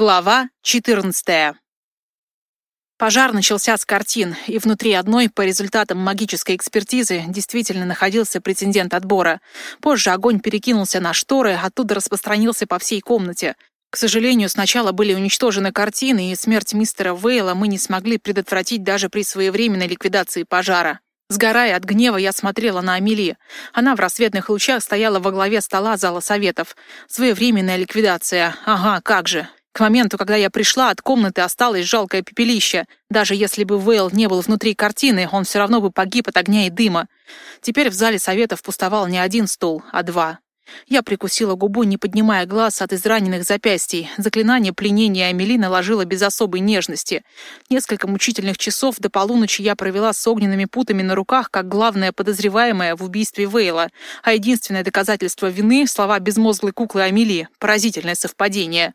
Глава 14. Пожар начался с картин, и внутри одной, по результатам магической экспертизы, действительно находился претендент отбора. Позже огонь перекинулся на шторы, оттуда распространился по всей комнате. К сожалению, сначала были уничтожены картины, и смерть мистера Вейла мы не смогли предотвратить даже при своевременной ликвидации пожара. Сгорая от гнева, я смотрела на Амели. Она в рассветных лучах стояла во главе стола зала советов. Своевременная ликвидация. Ага, как же. К моменту, когда я пришла, от комнаты осталось жалкое пепелище. Даже если бы Вейл не был внутри картины, он все равно бы погиб от огня и дыма. Теперь в зале советов пустовал не один стол, а два. Я прикусила губу, не поднимая глаз от израненных запястий. Заклинание пленения Амели наложило без особой нежности. Несколько мучительных часов до полуночи я провела с огненными путами на руках, как главная подозреваемая в убийстве Вейла. А единственное доказательство вины — слова безмозглой куклы Амели. Поразительное совпадение.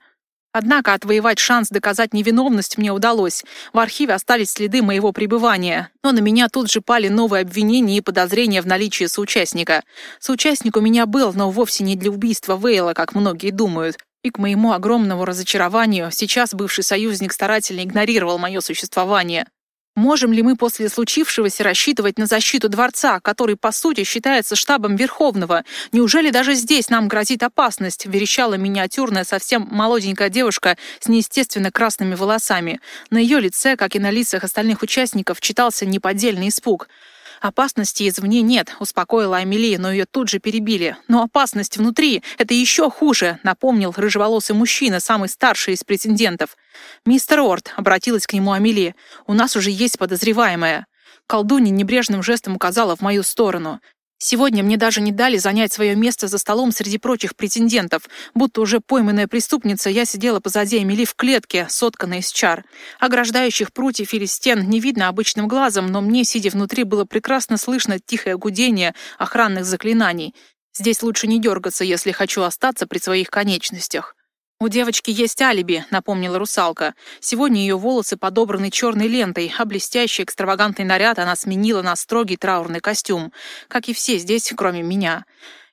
Однако отвоевать шанс доказать невиновность мне удалось. В архиве остались следы моего пребывания. Но на меня тут же пали новые обвинения и подозрения в наличии соучастника. Соучастник у меня был, но вовсе не для убийства Вейла, как многие думают. И к моему огромному разочарованию сейчас бывший союзник старательно игнорировал мое существование. Можем ли мы после случившегося рассчитывать на защиту дворца, который, по сути, считается штабом Верховного? Неужели даже здесь нам грозит опасность?» — верещала миниатюрная, совсем молоденькая девушка с неестественно красными волосами. На ее лице, как и на лицах остальных участников, читался неподдельный испуг — «Опасности извне нет», — успокоила Амелия, но ее тут же перебили. «Но опасность внутри — это еще хуже», — напомнил рыжеволосый мужчина, самый старший из претендентов. «Мистер Орд», — обратилась к нему Амелия, — «у нас уже есть подозреваемая». Колдунья небрежным жестом указала в мою сторону. Сегодня мне даже не дали занять свое место за столом среди прочих претендентов. Будто уже пойманная преступница, я сидела позади Эмили в клетке, сотканной из чар. Ограждающих прутьев или стен не видно обычным глазом, но мне, сидя внутри, было прекрасно слышно тихое гудение охранных заклинаний. Здесь лучше не дергаться, если хочу остаться при своих конечностях. «У девочки есть алиби», — напомнила русалка. Сегодня ее волосы подобраны черной лентой, а блестящий экстравагантный наряд она сменила на строгий траурный костюм. Как и все здесь, кроме меня.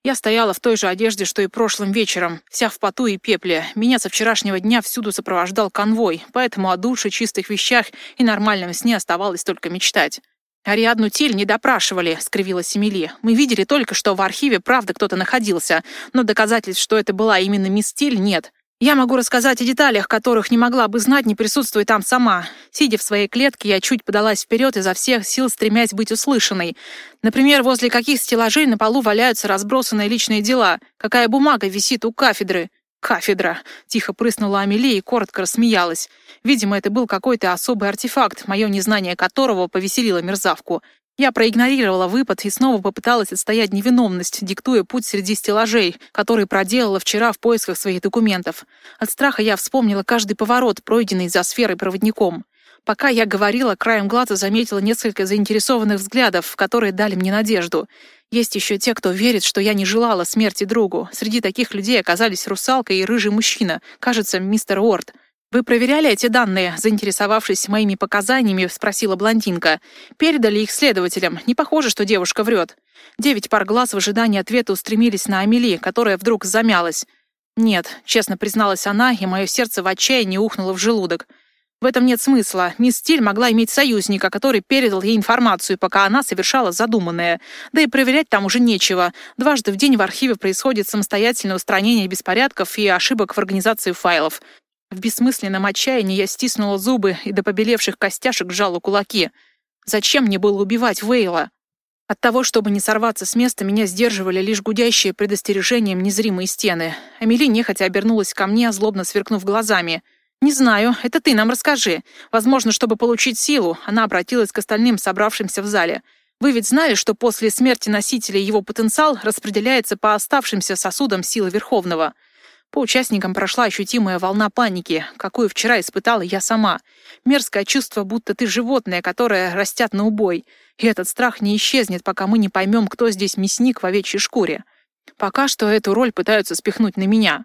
Я стояла в той же одежде, что и прошлым вечером, вся в поту и пепле. Меня со вчерашнего дня всюду сопровождал конвой, поэтому о душе, чистых вещах и нормальном сне оставалось только мечтать. «Ариадну Тиль не допрашивали», — скривилась Эмили. «Мы видели только, что в архиве правда кто-то находился, но доказательств, что это была именно мисс Тиль, нет. Я могу рассказать о деталях, которых не могла бы знать, не присутствуя там сама. Сидя в своей клетке, я чуть подалась вперед изо всех сил, стремясь быть услышанной. Например, возле каких стеллажей на полу валяются разбросанные личные дела, какая бумага висит у кафедры. «Кафедра!» — тихо прыснула Амелия и коротко рассмеялась. Видимо, это был какой-то особый артефакт, мое незнание которого повеселило мерзавку. Я проигнорировала выпад и снова попыталась отстоять невиновность, диктуя путь среди стеллажей, который проделала вчера в поисках своих документов. От страха я вспомнила каждый поворот, пройденный за сферой проводником. Пока я говорила, краем глаза заметила несколько заинтересованных взглядов, которые дали мне надежду. Есть еще те, кто верит, что я не желала смерти другу. Среди таких людей оказались русалка и рыжий мужчина, кажется, мистер Уорд. «Вы проверяли эти данные?» Заинтересовавшись моими показаниями, спросила блондинка. «Передали их следователям. Не похоже, что девушка врет». Девять пар глаз в ожидании ответа устремились на Амели, которая вдруг замялась. «Нет», — честно призналась она, и мое сердце в отчаянии ухнуло в желудок. В этом нет смысла. Мисс Стиль могла иметь союзника, который передал ей информацию, пока она совершала задуманное. Да и проверять там уже нечего. Дважды в день в архиве происходит самостоятельное устранение беспорядков и ошибок в организации файлов. В бессмысленном отчаянии я стиснула зубы и до побелевших костяшек сжала кулаки. Зачем мне было убивать Вейла? От того, чтобы не сорваться с места, меня сдерживали лишь гудящие предостережением незримые стены. Амели нехотя обернулась ко мне, злобно сверкнув глазами. «Не знаю, это ты нам расскажи. Возможно, чтобы получить силу», она обратилась к остальным, собравшимся в зале. «Вы ведь знали, что после смерти носителя его потенциал распределяется по оставшимся сосудам силы Верховного?» По участникам прошла ощутимая волна паники, какую вчера испытала я сама. Мерзкое чувство, будто ты животное, которое растят на убой. И этот страх не исчезнет, пока мы не поймем, кто здесь мясник в овечьей шкуре. Пока что эту роль пытаются спихнуть на меня.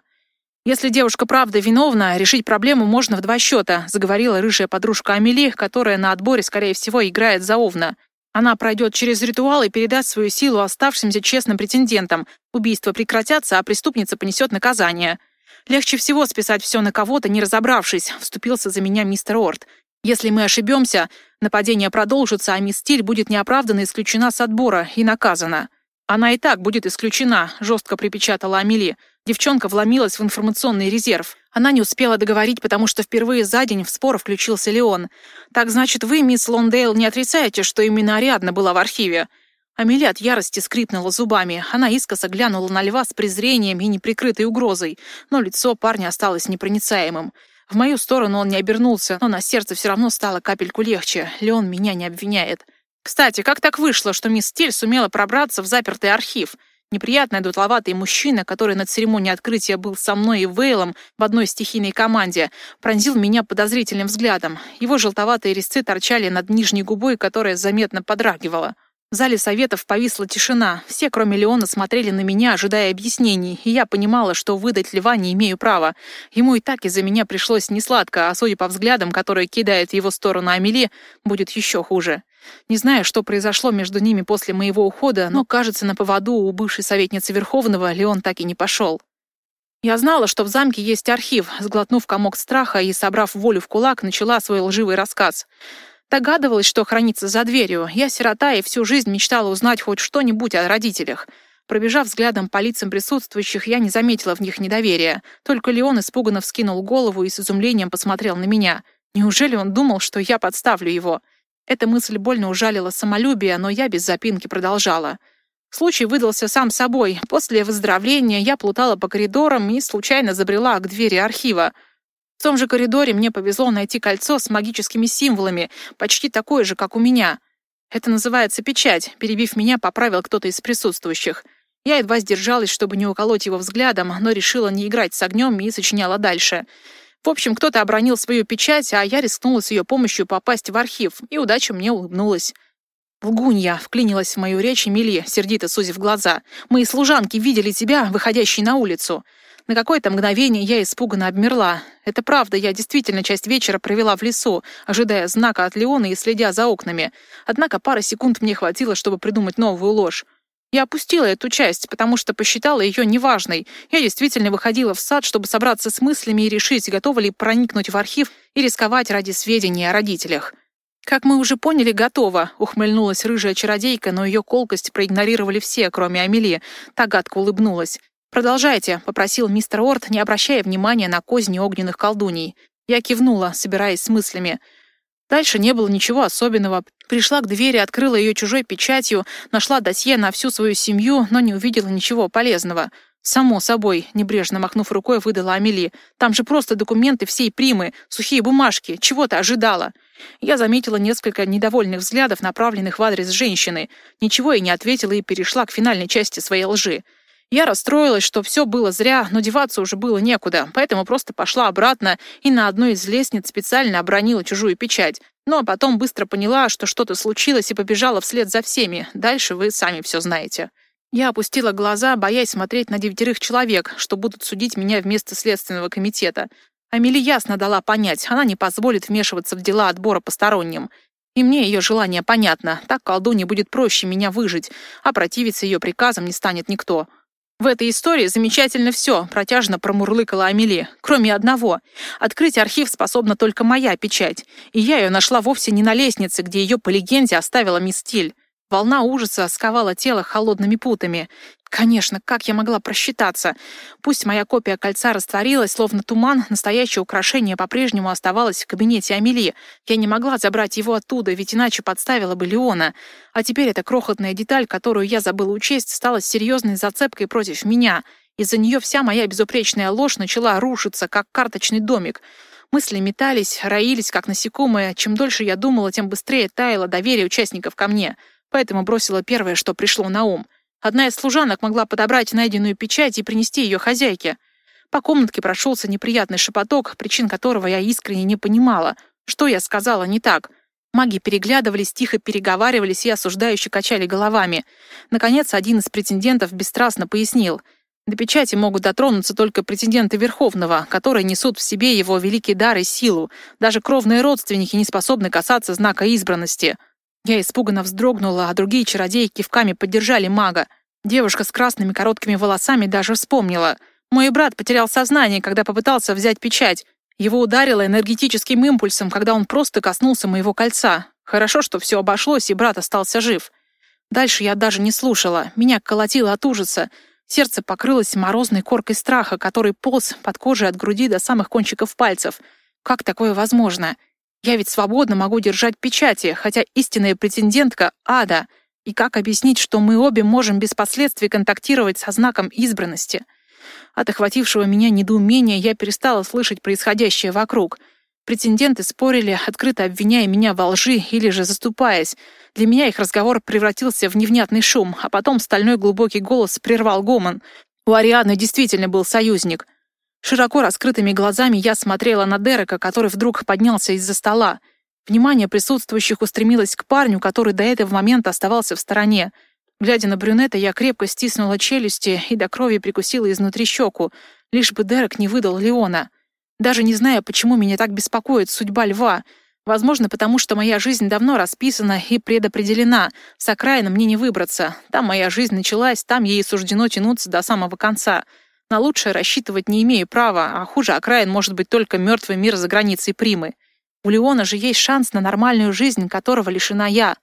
«Если девушка правда виновна, решить проблему можно в два счета», заговорила рыжая подружка Амели, которая на отборе, скорее всего, играет за Овна. Она пройдет через ритуал и передаст свою силу оставшимся честным претендентам. Убийства прекратятся, а преступница понесет наказание. Легче всего списать все на кого-то, не разобравшись, вступился за меня мистер Орт. Если мы ошибемся, нападение продолжится, а мисс Стиль будет неоправданно исключена с отбора и наказана. Она и так будет исключена, жестко припечатала Амели. Девчонка вломилась в информационный резерв. Она не успела договорить, потому что впервые за день в спор включился Леон. «Так значит, вы, мисс Лондейл, не отрицаете, что именно Ариадна была в архиве?» Амели от ярости скрипнула зубами. Она искоса глянула на льва с презрением и неприкрытой угрозой, но лицо парня осталось непроницаемым. В мою сторону он не обернулся, но на сердце все равно стало капельку легче. Леон меня не обвиняет. Кстати, как так вышло, что мисс Стиль сумела пробраться в запертый архив? Неприятный дутловатый мужчина, который на церемонии открытия был со мной и Вейлом в одной стихийной команде, пронзил меня подозрительным взглядом. Его желтоватые резцы торчали над нижней губой, которая заметно подрагивала. В зале советов повисла тишина. Все, кроме Леона, смотрели на меня, ожидая объяснений, и я понимала, что выдать Льва не имею права. Ему и так из-за меня пришлось несладко, а судя по взглядам, которые кидает его сторону Амели, будет еще хуже. Не знаю, что произошло между ними после моего ухода, но, кажется, на поводу у бывшей советницы Верховного Леон так и не пошел. Я знала, что в замке есть архив, сглотнув комок страха и, собрав волю в кулак, начала свой лживый рассказ. Догадывалась, что хранится за дверью. Я сирота и всю жизнь мечтала узнать хоть что-нибудь о родителях. Пробежав взглядом по лицам присутствующих, я не заметила в них недоверия. Только Леон испуганно вскинул голову и с изумлением посмотрел на меня. Неужели он думал, что я подставлю его? Эта мысль больно ужалила самолюбие, но я без запинки продолжала. Случай выдался сам собой. После выздоровления я плутала по коридорам и случайно забрела к двери архива. В том же коридоре мне повезло найти кольцо с магическими символами, почти такое же, как у меня. Это называется печать, перебив меня, поправил кто-то из присутствующих. Я едва сдержалась, чтобы не уколоть его взглядом, но решила не играть с огнем и сочиняла дальше. В общем, кто-то обронил свою печать, а я рискнула с ее помощью попасть в архив, и удача мне улыбнулась. «Лгунья!» — вклинилась в мою речь Эмили, сердито сузив глаза. «Мои служанки видели тебя, выходящей на улицу. На какое-то мгновение я испуганно обмерла. Это правда, я действительно часть вечера провела в лесу, ожидая знака от Леона и следя за окнами. Однако пара секунд мне хватило, чтобы придумать новую ложь. Я опустила эту часть, потому что посчитала ее неважной. Я действительно выходила в сад, чтобы собраться с мыслями и решить, готова ли проникнуть в архив и рисковать ради сведений о родителях. «Как мы уже поняли, готова», — ухмыльнулась рыжая чародейка, но ее колкость проигнорировали все, кроме Амели. Та гадко улыбнулась. «Продолжайте», — попросил мистер Орт, не обращая внимания на козни огненных колдуний. Я кивнула, собираясь с мыслями. Дальше не было ничего особенного. Пришла к двери, открыла ее чужой печатью, нашла досье на всю свою семью, но не увидела ничего полезного. «Само собой», — небрежно махнув рукой, выдала Амели. «Там же просто документы всей примы, сухие бумажки. Чего ты ожидала?» Я заметила несколько недовольных взглядов, направленных в адрес женщины. Ничего и не ответила и перешла к финальной части своей лжи. Я расстроилась, что все было зря, но деваться уже было некуда, поэтому просто пошла обратно и на одной из лестниц специально обронила чужую печать. Ну а потом быстро поняла, что что-то случилось и побежала вслед за всеми. Дальше вы сами все знаете. Я опустила глаза, боясь смотреть на девятерых человек, что будут судить меня вместо Следственного комитета. Амели ясно дала понять, она не позволит вмешиваться в дела отбора посторонним. И мне ее желание понятно, так колдуне будет проще меня выжить, а противиться ее приказам не станет никто. В этой истории замечательно все, протяжно промурлыкала Амели. Кроме одного. Открыть архив способна только моя печать. И я ее нашла вовсе не на лестнице, где ее по легенде оставила мисс Тиль. Волна ужаса сковала тело холодными путами. Конечно, как я могла просчитаться? Пусть моя копия кольца растворилась, словно туман, настоящее украшение по-прежнему оставалось в кабинете Амели. Я не могла забрать его оттуда, ведь иначе подставила бы Леона. А теперь эта крохотная деталь, которую я забыла учесть, стала серьезной зацепкой против меня. Из-за нее вся моя безупречная ложь начала рушиться, как карточный домик. Мысли метались, роились, как насекомые. Чем дольше я думала, тем быстрее таяло доверие участников ко мне — поэтому бросила первое, что пришло на ум. Одна из служанок могла подобрать найденную печать и принести ее хозяйке. По комнатке прошелся неприятный шепоток, причин которого я искренне не понимала. Что я сказала не так? Маги переглядывались, тихо переговаривались и осуждающе качали головами. Наконец, один из претендентов бесстрастно пояснил. До печати могут дотронуться только претенденты Верховного, которые несут в себе его великий дар и силу. Даже кровные родственники не способны касаться знака избранности. Я испуганно вздрогнула, а другие чародеи кивками поддержали мага. Девушка с красными короткими волосами даже вспомнила. Мой брат потерял сознание, когда попытался взять печать. Его ударило энергетическим импульсом, когда он просто коснулся моего кольца. Хорошо, что все обошлось, и брат остался жив. Дальше я даже не слушала. Меня колотило от ужаса. Сердце покрылось морозной коркой страха, который полз под кожей от груди до самых кончиков пальцев. Как такое возможно? Я ведь свободно могу держать печати, хотя истинная претендентка — ада. И как объяснить, что мы обе можем без последствий контактировать со знаком избранности? От охватившего меня недоумения я перестала слышать происходящее вокруг. Претенденты спорили, открыто обвиняя меня во лжи или же заступаясь. Для меня их разговор превратился в невнятный шум, а потом стальной глубокий голос прервал гомон. У Ариадны действительно был союзник. Широко раскрытыми глазами я смотрела на Дерека, который вдруг поднялся из-за стола. Внимание присутствующих устремилось к парню, который до этого момента оставался в стороне. Глядя на брюнета, я крепко стиснула челюсти и до крови прикусила изнутри щеку, лишь бы Дерек не выдал Леона. Даже не зная, почему меня так беспокоит судьба льва. Возможно, потому что моя жизнь давно расписана и предопределена. С окраина мне не выбраться. Там моя жизнь началась, там ей суждено тянуться до самого конца. На лучшее рассчитывать не имею права, а хуже окраин может быть только мертвый мир за границей Примы. У Леона же есть шанс на нормальную жизнь, которого лишена я.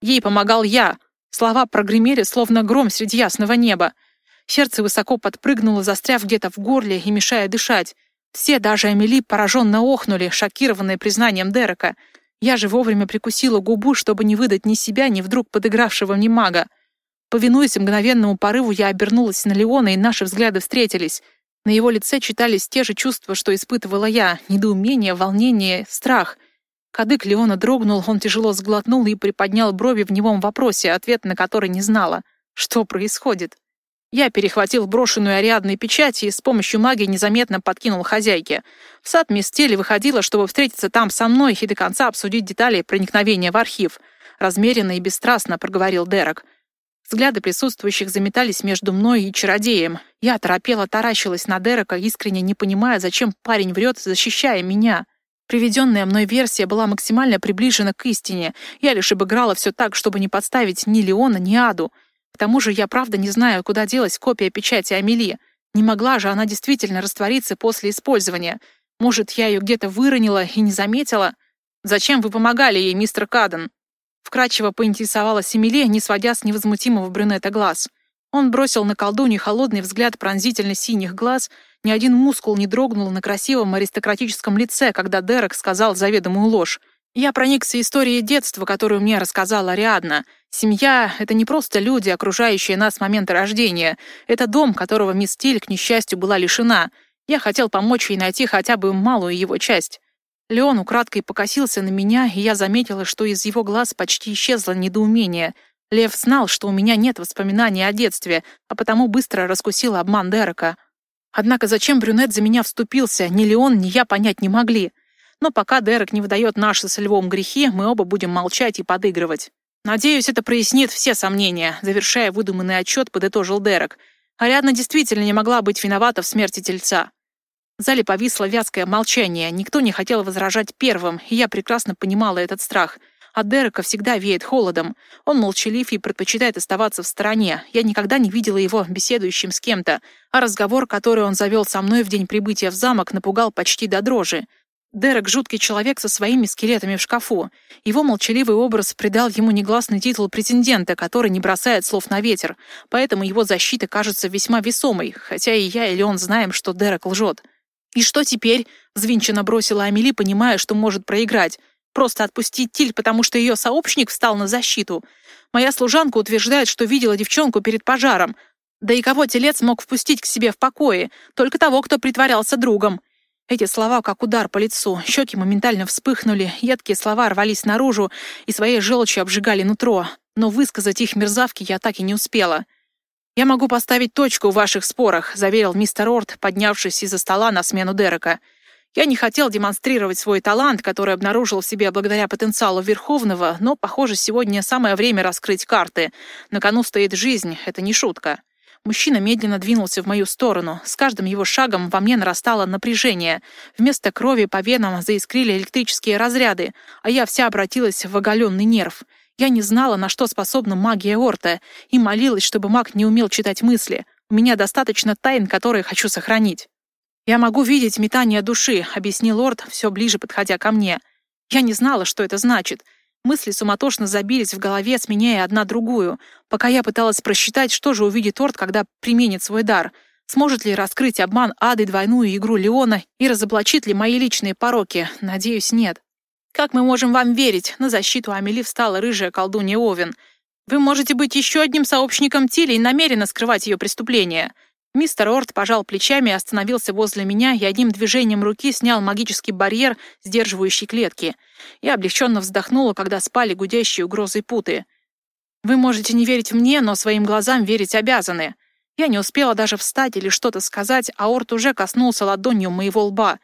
Ей помогал я. Слова прогремели, словно гром среди ясного неба. Сердце высоко подпрыгнуло, застряв где-то в горле и мешая дышать. Все, даже Амели, пораженно охнули, шокированные признанием Дерека. Я же вовремя прикусила губу, чтобы не выдать ни себя, ни вдруг подыгравшего мне мага. Повинуясь мгновенному порыву, я обернулась на Леона, и наши взгляды встретились. На его лице читались те же чувства, что испытывала я — недоумение, волнение, страх. Кадык Леона дрогнул, он тяжело сглотнул и приподнял брови в немом вопросе, ответ на который не знала. Что происходит? Я перехватил брошенную Ариадной печать и с помощью магии незаметно подкинул хозяйке. В сад мисс Телли выходила, чтобы встретиться там со мной и до конца обсудить детали проникновения в архив. Размеренно и бесстрастно проговорил Дерек. Взгляды присутствующих заметались между мной и чародеем. Я торопела таращилась на Дерека, искренне не понимая, зачем парень врет, защищая меня. Приведенная мной версия была максимально приближена к истине. Я лишь обыграла все так, чтобы не подставить ни Леона, ни Аду. К тому же я правда не знаю, куда делась копия печати Амели. Не могла же она действительно раствориться после использования. Может, я ее где-то выронила и не заметила? Зачем вы помогали ей, мистер Каден? Вкратчиво поинтересовалась Эмилия, не сводя с невозмутимого брюнета глаз. Он бросил на колдунью холодный взгляд пронзительно синих глаз. Ни один мускул не дрогнул на красивом аристократическом лице, когда Дерек сказал заведомую ложь. Я проникся историей детства, которую мне рассказала Ариадна. Семья — это не просто люди, окружающие нас с момента рождения. Это дом, которого мисс Тиль, к несчастью, была лишена. Я хотел помочь ей найти хотя бы малую его часть. Леон украдкой покосился на меня, и я заметила, что из его глаз почти исчезло недоумение. Лев знал, что у меня нет воспоминаний о детстве, а потому быстро раскусил обман Дерека. Однако зачем брюнет за меня вступился, ни Леон, ни я понять не могли. Но пока Дерек не выдает наши с Львом грехи, мы оба будем молчать и подыгрывать. Надеюсь, это прояснит все сомнения, завершая выдуманный отчет, подытожил Дерек. Ариадна действительно не могла быть виновата в смерти тельца. В зале повисло вязкое молчание, никто не хотел возражать первым, и я прекрасно понимала этот страх. От Дерека всегда веет холодом. Он молчалив и предпочитает оставаться в стороне. Я никогда не видела его беседующим с кем-то, а разговор, который он завел со мной в день прибытия в замок, напугал почти до дрожи. Дерек — жуткий человек со своими скелетами в шкафу. Его молчаливый образ придал ему негласный титул претендента, который не бросает слов на ветер, поэтому его защита кажется весьма весомой, хотя и я или он знаем, что Дерек лжет. «И что теперь?» — взвинченно бросила Амели, понимая, что может проиграть. «Просто отпустить Тиль, потому что ее сообщник встал на защиту. Моя служанка утверждает, что видела девчонку перед пожаром. Да и кого телец мог впустить к себе в покое? Только того, кто притворялся другом». Эти слова как удар по лицу. Щеки моментально вспыхнули, едкие слова рвались наружу и своей желчью обжигали нутро. Но высказать их мерзавки я так и не успела. «Я могу поставить точку в ваших спорах», — заверил мистер Орд, поднявшись из-за стола на смену Дерека. «Я не хотел демонстрировать свой талант, который обнаружил в себе благодаря потенциалу Верховного, но, похоже, сегодня самое время раскрыть карты. На кону стоит жизнь, это не шутка». Мужчина медленно двинулся в мою сторону. С каждым его шагом во мне нарастало напряжение. Вместо крови по венам заискрили электрические разряды, а я вся обратилась в оголенный нерв — я не знала, на что способна магия Орта, и молилась, чтобы маг не умел читать мысли. У меня достаточно тайн, которые хочу сохранить. «Я могу видеть метание души», — объяснил лорд, все ближе подходя ко мне. Я не знала, что это значит. Мысли суматошно забились в голове, сменяя одна другую, пока я пыталась просчитать, что же увидит Орд, когда применит свой дар. Сможет ли раскрыть обман ады двойную игру Леона и разоблачит ли мои личные пороки? Надеюсь, нет. «Как мы можем вам верить?» На защиту Амели встала рыжая колдунья Овен. «Вы можете быть еще одним сообщником Тили и намеренно скрывать ее преступление. Мистер Орт пожал плечами, остановился возле меня и одним движением руки снял магический барьер, сдерживающий клетки. Я облегченно вздохнула, когда спали гудящие угрозы путы. «Вы можете не верить мне, но своим глазам верить обязаны». Я не успела даже встать или что-то сказать, а Орт уже коснулся ладонью моего лба.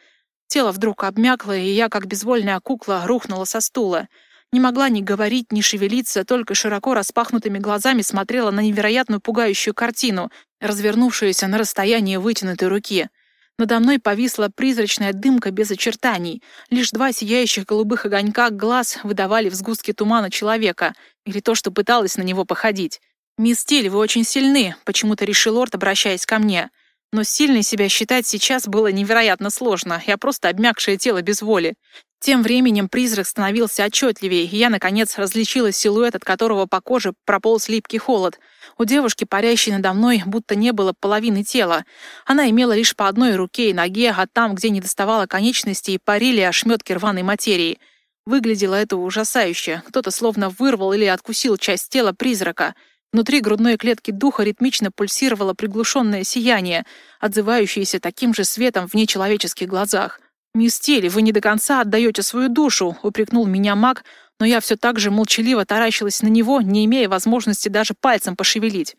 Тело вдруг обмякло, и я, как безвольная кукла, рухнула со стула. Не могла ни говорить, ни шевелиться, только широко распахнутыми глазами смотрела на невероятную пугающую картину, развернувшуюся на расстоянии вытянутой руки. Надо мной повисла призрачная дымка без очертаний. Лишь два сияющих голубых огонька глаз выдавали в сгустке тумана человека, или то, что пыталось на него походить. «Мисс Тиль, вы очень сильны», — почему-то решил лорд, обращаясь ко мне. Но сильной себя считать сейчас было невероятно сложно. Я просто обмякшее тело без воли. Тем временем призрак становился отчетливее, и я, наконец, различила силуэт, от которого по коже прополз липкий холод. У девушки, парящей надо мной, будто не было половины тела. Она имела лишь по одной руке и ноге, а там, где не доставала конечностей, парили ошметки рваной материи. Выглядело это ужасающе. Кто-то словно вырвал или откусил часть тела призрака. Внутри грудной клетки духа ритмично пульсировало приглушенное сияние, отзывающееся таким же светом в нечеловеческих глазах. «Мисс вы не до конца отдаете свою душу», — упрекнул меня маг, но я все так же молчаливо таращилась на него, не имея возможности даже пальцем пошевелить.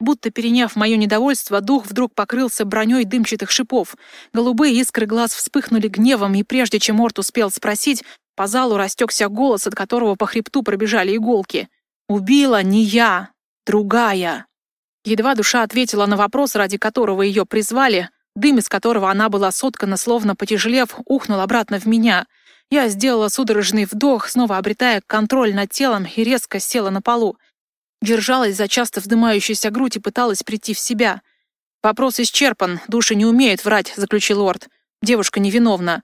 Будто переняв мое недовольство, дух вдруг покрылся броней дымчатых шипов. Голубые искры глаз вспыхнули гневом, и прежде чем Орт успел спросить, по залу растекся голос, от которого по хребту пробежали иголки. «Убила не я, другая». Едва душа ответила на вопрос, ради которого ее призвали, Дым, из которого она была соткана, словно потяжелев, ухнул обратно в меня. Я сделала судорожный вдох, снова обретая контроль над телом и резко села на полу. Держалась за часто вздымающуюся грудь и пыталась прийти в себя. «Вопрос исчерпан, души не умеют врать», — заключил лорд. «Девушка невиновна».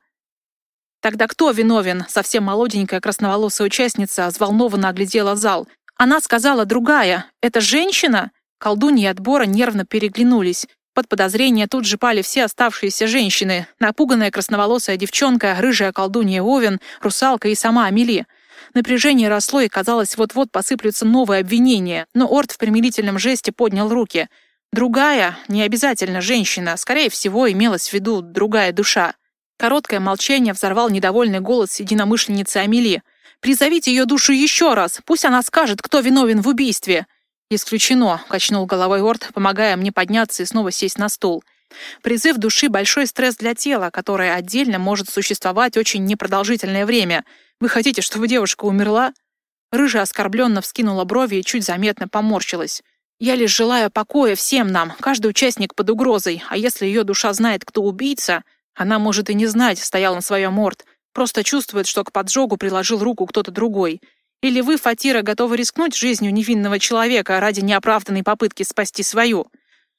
«Тогда кто виновен?» — совсем молоденькая красноволосая участница взволнованно оглядела зал. «Она сказала другая. Это женщина?» Колдуньи отбора нервно переглянулись. Под подозрение тут же пали все оставшиеся женщины. Напуганная красноволосая девчонка, рыжая колдунья Овен, русалка и сама Амели. Напряжение росло, и казалось, вот-вот посыплются новые обвинения, но Орд в примирительном жесте поднял руки. Другая, не обязательно женщина, скорее всего, имелась в виду другая душа. Короткое молчание взорвал недовольный голос единомышленницы Амели. «Призовите ее душу еще раз, пусть она скажет, кто виновен в убийстве!» «Исключено», — качнул головой Орд, помогая мне подняться и снова сесть на стул. «Призыв души — большой стресс для тела, которое отдельно может существовать очень непродолжительное время. Вы хотите, чтобы девушка умерла?» Рыжая оскорбленно вскинула брови и чуть заметно поморщилась. «Я лишь желаю покоя всем нам, каждый участник под угрозой, а если ее душа знает, кто убийца, она может и не знать, стоял на своем Орд, просто чувствует, что к поджогу приложил руку кто-то другой. Или вы, Фатира, готовы рискнуть жизнью невинного человека ради неоправданной попытки спасти свою?»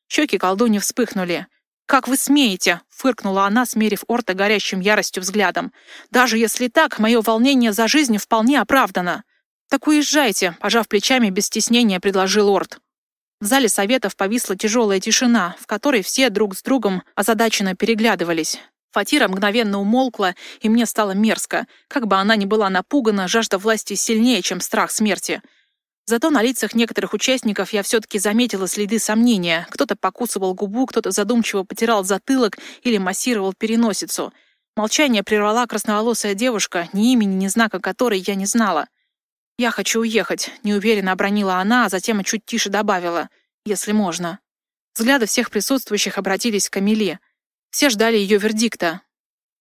Щеки колдуни вспыхнули. «Как вы смеете?» — фыркнула она, смерив Орта горящим яростью взглядом. «Даже если так, мое волнение за жизнь вполне оправдано». «Так уезжайте», — пожав плечами, без стеснения предложил Орт. В зале советов повисла тяжелая тишина, в которой все друг с другом озадаченно переглядывались. Фатира мгновенно умолкла, и мне стало мерзко. Как бы она ни была напугана, жажда власти сильнее, чем страх смерти. Зато на лицах некоторых участников я все-таки заметила следы сомнения. Кто-то покусывал губу, кто-то задумчиво потирал затылок или массировал переносицу. Молчание прервала красноволосая девушка, ни имени, ни знака которой я не знала. «Я хочу уехать», — неуверенно обронила она, а затем чуть тише добавила. «Если можно». Взгляды всех присутствующих обратились к Амели — все ждали ее вердикта.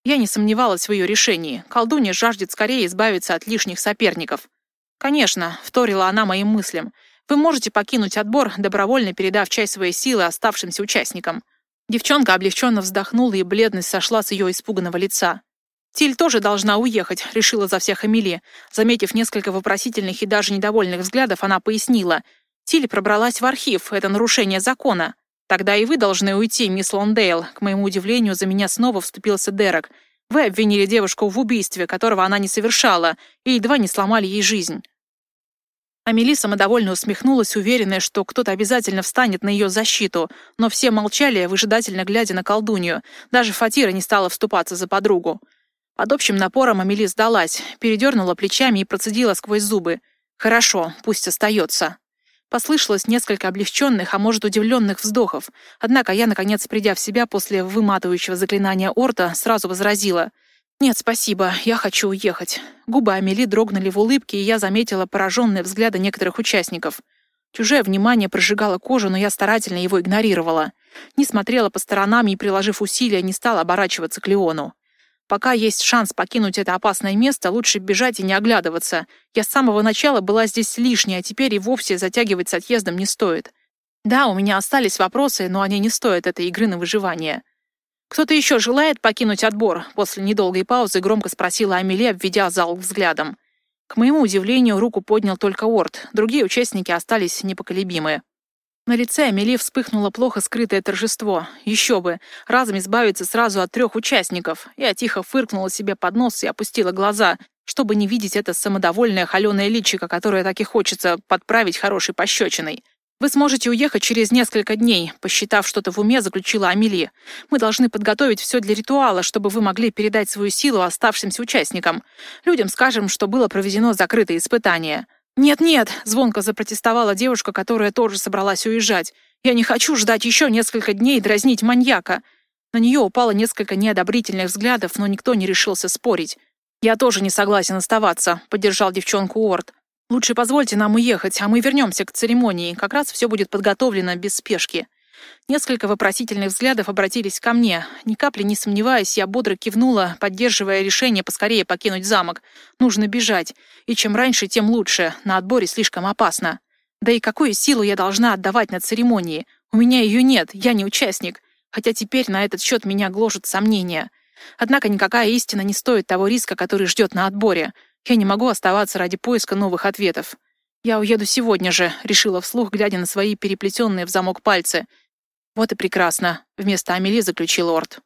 Я не сомневалась в ее решении. Колдунья жаждет скорее избавиться от лишних соперников. «Конечно», — вторила она моим мыслям, «вы можете покинуть отбор, добровольно передав часть своей силы оставшимся участникам». Девчонка облегченно вздохнула, и бледность сошла с ее испуганного лица. «Тиль тоже должна уехать», — решила за всех Эмили. Заметив несколько вопросительных и даже недовольных взглядов, она пояснила. «Тиль пробралась в архив, это нарушение закона». Тогда и вы должны уйти, мисс Лондейл. К моему удивлению, за меня снова вступился Дерек. Вы обвинили девушку в убийстве, которого она не совершала, и едва не сломали ей жизнь. Амели самодовольно усмехнулась, уверенная, что кто-то обязательно встанет на ее защиту, но все молчали, выжидательно глядя на колдунью. Даже Фатира не стала вступаться за подругу. Под общим напором Амели сдалась, передернула плечами и процедила сквозь зубы. «Хорошо, пусть остается». Послышалось несколько облегченных, а может, удивленных вздохов. Однако я, наконец, придя в себя после выматывающего заклинания Орта, сразу возразила — «Нет, спасибо, я хочу уехать». Губы Амели дрогнули в улыбке, и я заметила пораженные взгляды некоторых участников. Чужое внимание прожигало кожу, но я старательно его игнорировала. Не смотрела по сторонам и, приложив усилия, не стала оборачиваться к Леону. Пока есть шанс покинуть это опасное место, лучше бежать и не оглядываться. Я с самого начала была здесь лишняя, а теперь и вовсе затягивать с отъездом не стоит. Да, у меня остались вопросы, но они не стоят этой игры на выживание. «Кто-то еще желает покинуть отбор?» После недолгой паузы громко спросила Амели, обведя зал взглядом. К моему удивлению, руку поднял только Орд. Другие участники остались непоколебимы. На лице Амели вспыхнуло плохо скрытое торжество. Еще бы, разом избавиться сразу от трех участников. Я тихо фыркнула себе под нос и опустила глаза, чтобы не видеть это самодовольное холеное личико, которое так и хочется подправить хорошей пощечиной. «Вы сможете уехать через несколько дней», — посчитав что-то в уме, заключила Амели. «Мы должны подготовить все для ритуала, чтобы вы могли передать свою силу оставшимся участникам. Людям скажем, что было проведено закрытое испытание». «Нет-нет», — звонко запротестовала девушка, которая тоже собралась уезжать. «Я не хочу ждать еще несколько дней и дразнить маньяка». На нее упало несколько неодобрительных взглядов, но никто не решился спорить. «Я тоже не согласен оставаться», — поддержал девчонку Уорд. Лучше позвольте нам уехать, а мы вернемся к церемонии. Как раз все будет подготовлено без спешки». Несколько вопросительных взглядов обратились ко мне. Ни капли не сомневаясь, я бодро кивнула, поддерживая решение поскорее покинуть замок. Нужно бежать. И чем раньше, тем лучше. На отборе слишком опасно. Да и какую силу я должна отдавать на церемонии? У меня ее нет, я не участник. Хотя теперь на этот счет меня гложут сомнения. Однако никакая истина не стоит того риска, который ждет на отборе. Я не могу оставаться ради поиска новых ответов. Я уеду сегодня же, решила вслух, глядя на свои переплетенные в замок пальцы. Вот и прекрасно, вместо Амели заключил Орд.